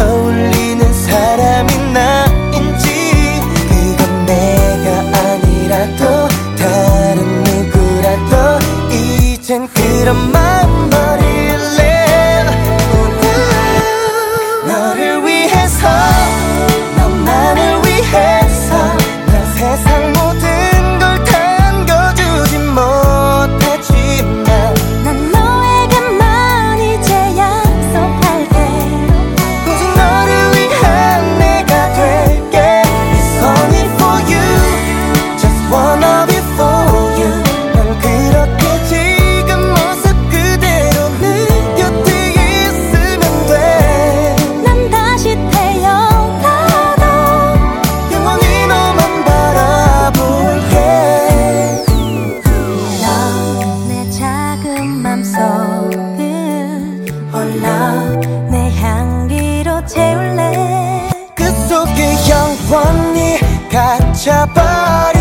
어울리는 사람이 나인지 그건 내가 아니라도 다른 누구라도 이젠 그런 마음 영원히 갇혀버려.